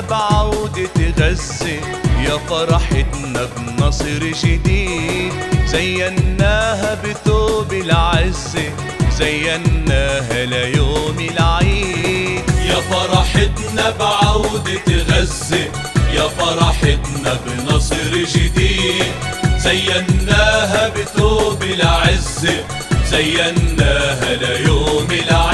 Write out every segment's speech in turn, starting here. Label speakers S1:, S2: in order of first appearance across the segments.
S1: بعودة غزة يا فرحتنا بنصر جديد زيناها بثوب العزة زيناها ليوم العيد.
S2: يا فرحتنا بعودة غزة يا فرحتنا بنصر جديد زيناها بثوب العزة زيناها ليوم العيد.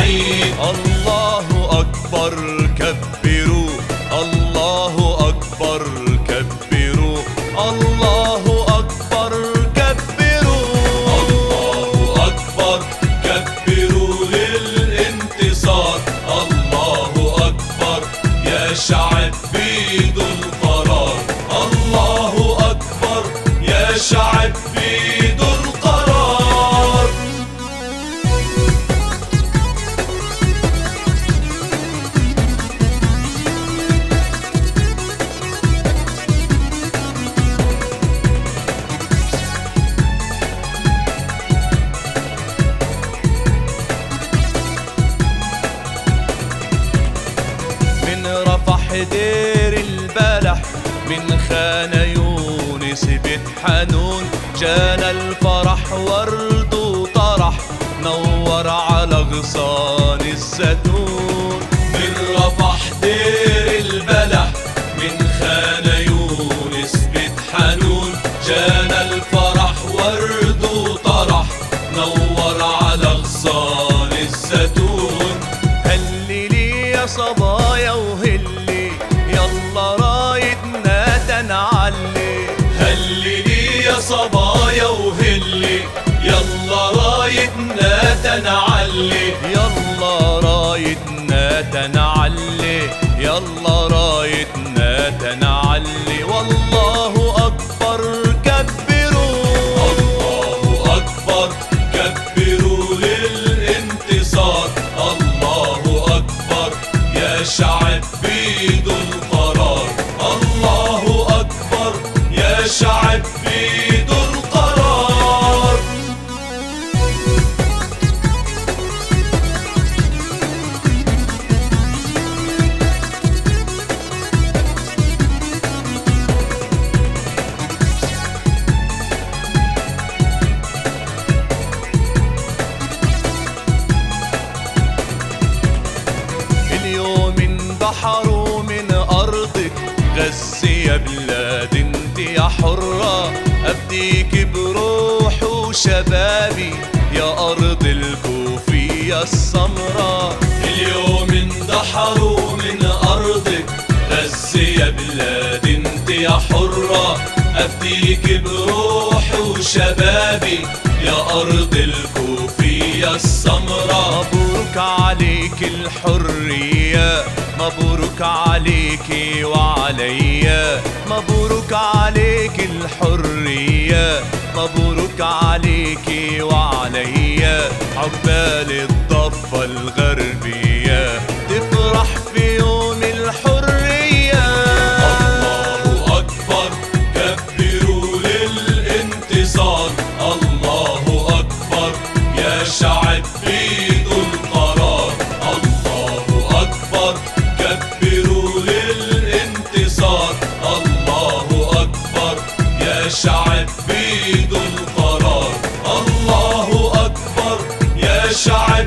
S2: يا شعب بيدوا القرار.
S1: من رفح دير البلح من خان يونس بيت حنون جانا الفرح ورد وطرح نور على غصان الزيتون
S2: من رفح دير البلح من خان يونس بيت حنون جانا الفرح ورد وطرح نور على غصان الزيتون
S1: هللي يا صبايا وهلي يلا رايدنا تنعلي.
S2: هللي يا صبايا وهلي. يلا رايدنا تنعلي.
S1: يلا رايدنا غزي يا بلاد انت يا حرة. أبديك بروح وشبابي يا أرض الكوفية السمراء
S2: اليوم اندحروا من أرضك. غزة يا بلاد انت يا حرة. أفديك بروح وشبابي يا أرض الكوفية السمراء
S1: مبروك عليك الحرية. مبروك عليك وعليا. مبروك عليك الحرية. مبروك عليك وعليا. عقبال الضفة الغربية
S2: كبروا للانتصار الله أكبر يا شعب بيدوا القرار. الله أكبر يا شعب